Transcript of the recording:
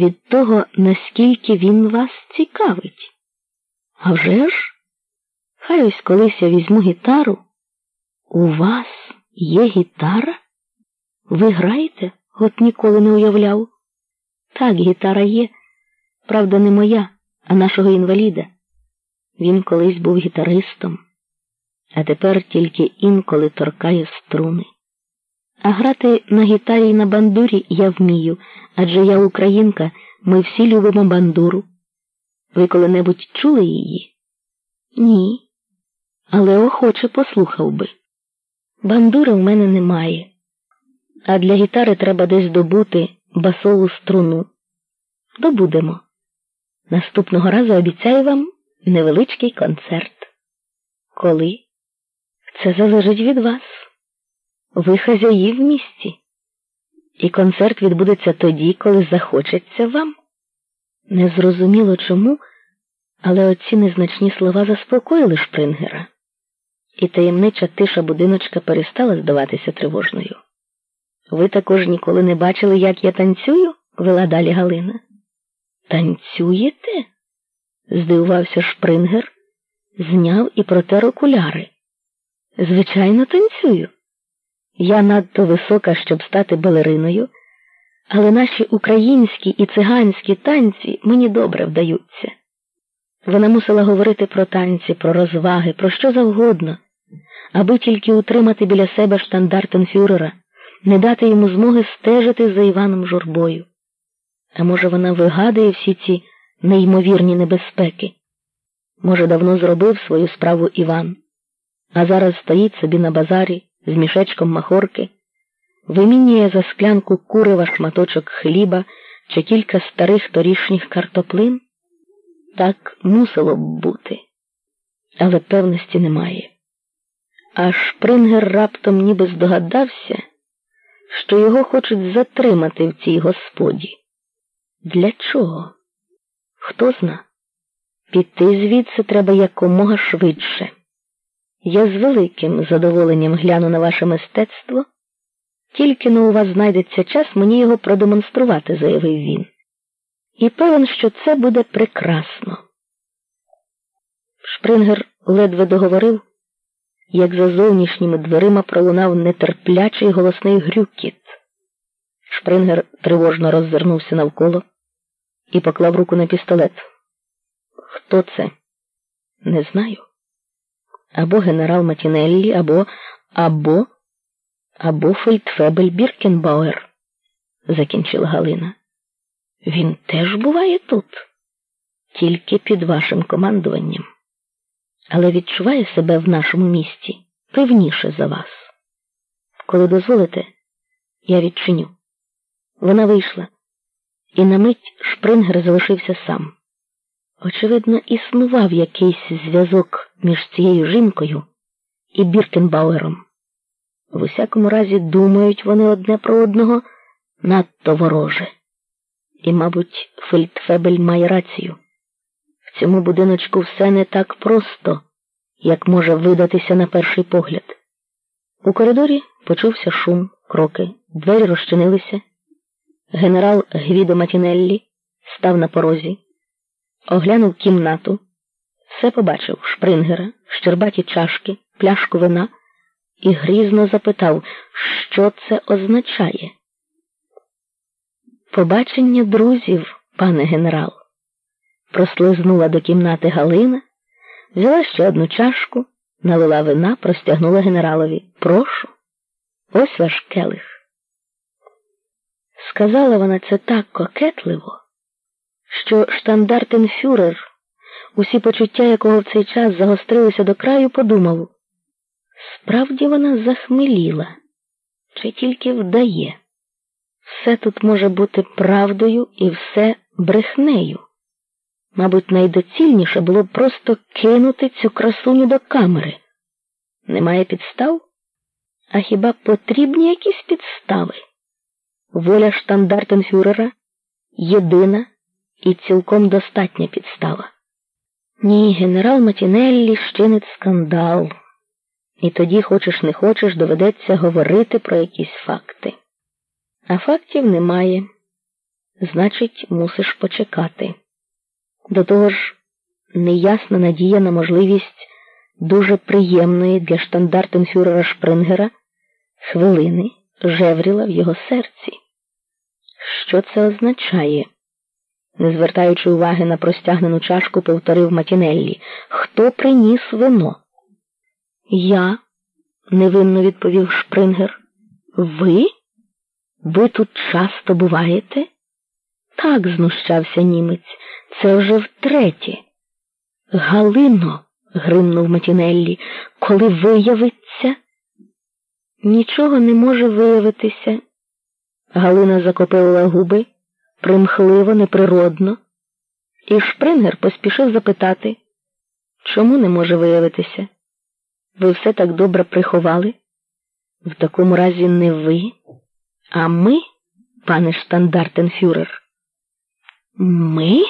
від того, наскільки він вас цікавить. А вже ж, хай ось колись я візьму гітару. У вас є гітара? Ви граєте? От ніколи не уявляв. Так, гітара є, правда, не моя, а нашого інваліда. Він колись був гітаристом, а тепер тільки інколи торкає струни. А грати на гітарі і на бандурі я вмію, адже я українка, ми всі любимо бандуру. Ви коли-небудь чули її? Ні. Але охоче послухав би. Бандури в мене немає, а для гітари треба десь добути басову струну. Добудемо. Наступного разу обіцяю вам невеличкий концерт. Коли? Це залежить від вас. Ви хазяї в місті, і концерт відбудеться тоді, коли захочеться вам. Незрозуміло чому, але оці незначні слова заспокоїли Шпрингера, і таємнича тиша будиночка перестала здаватися тривожною. Ви також ніколи не бачили, як я танцюю? вела далі Галина. Танцюєте? здивувався Шпрингер, зняв і протер окуляри. Звичайно, танцюю. Я надто висока, щоб стати балериною, але наші українські і циганські танці мені добре вдаються. Вона мусила говорити про танці, про розваги, про що завгодно, аби тільки утримати біля себе штандартенфюрера, не дати йому змоги стежити за Іваном Журбою. А може, вона вигадує всі ці неймовірні небезпеки? Може, давно зробив свою справу Іван, а зараз стоїть собі на базарі з мішечком махорки, вимінює за склянку курива шматочок хліба чи кілька старих торішніх картоплин? Так мусило б бути, але певності немає. Аж Шпрингер раптом ніби здогадався, що його хочуть затримати в цій господі. Для чого? Хто зна? Піти звідси треба якомога швидше. Я з великим задоволенням гляну на ваше мистецтво, тільки но у вас знайдеться час мені його продемонструвати, заявив він. І певен, що це буде прекрасно. Шпрингер ледве договорив, як за зовнішніми дверима пролунав нетерплячий голосний грюкіт. Шпрингер тривожно роззирнувся навколо і поклав руку на пістолет. Хто це? Не знаю. Або генерал Матінеллі, або, або, або Фельдфебель Біркенбауер, закінчила Галина. Він теж буває тут, тільки під вашим командуванням, але відчуває себе в нашому місті певніше за вас. Коли дозволите, я відчиню. Вона вийшла, і на мить Шпрингер залишився сам. Очевидно, існував якийсь зв'язок між цією жінкою і Біркенбауером. В усякому разі, думають вони одне про одного надто вороже. І, мабуть, Фельдфебель має рацію. В цьому будиночку все не так просто, як може видатися на перший погляд. У коридорі почувся шум, кроки, двері розчинилися. Генерал Гвідо Матінеллі став на порозі, оглянув кімнату, все побачив шпрингера, щербаті чашки, пляшку вина і грізно запитав, що це означає. Побачення друзів, пане генерал. Прослизнула до кімнати Галина, взяла ще одну чашку, налила вина, простягнула генералові. Прошу, ось ваш келих. Сказала вона це так кокетливо, що штандартенфюрер, усі почуття якого в цей час загострилися до краю, подумав справді вона захмеліла, чи тільки вдає. Все тут може бути правдою і все брехнею. Мабуть, найдоцільніше було просто кинути цю красуню до камери. Немає підстав? А хіба потрібні якісь підстави? Воля штандартенфюрера єдина і цілком достатня підстава. Ні, генерал Матінеллі щинить скандал, і тоді, хочеш не хочеш, доведеться говорити про якісь факти. А фактів немає. Значить, мусиш почекати. До того ж, неясна надія на можливість дуже приємної для штандартенфюрера Шпрингера хвилини жевріла в його серці. Що це означає? Не звертаючи уваги на простягнену чашку, повторив Матінеллі. Хто приніс вино? Я, невинно відповів Шпрингер. Ви? Ви тут часто буваєте? Так, знущався німець, це вже втретє. Галино, гримнув Матінеллі, коли виявиться? Нічого не може виявитися. Галина закопила губи примхливо, неприродно, і Шпрингер поспішив запитати, чому не може виявитися? Ви все так добре приховали? В такому разі не ви, а ми, пане штандартенфюрер. Ми?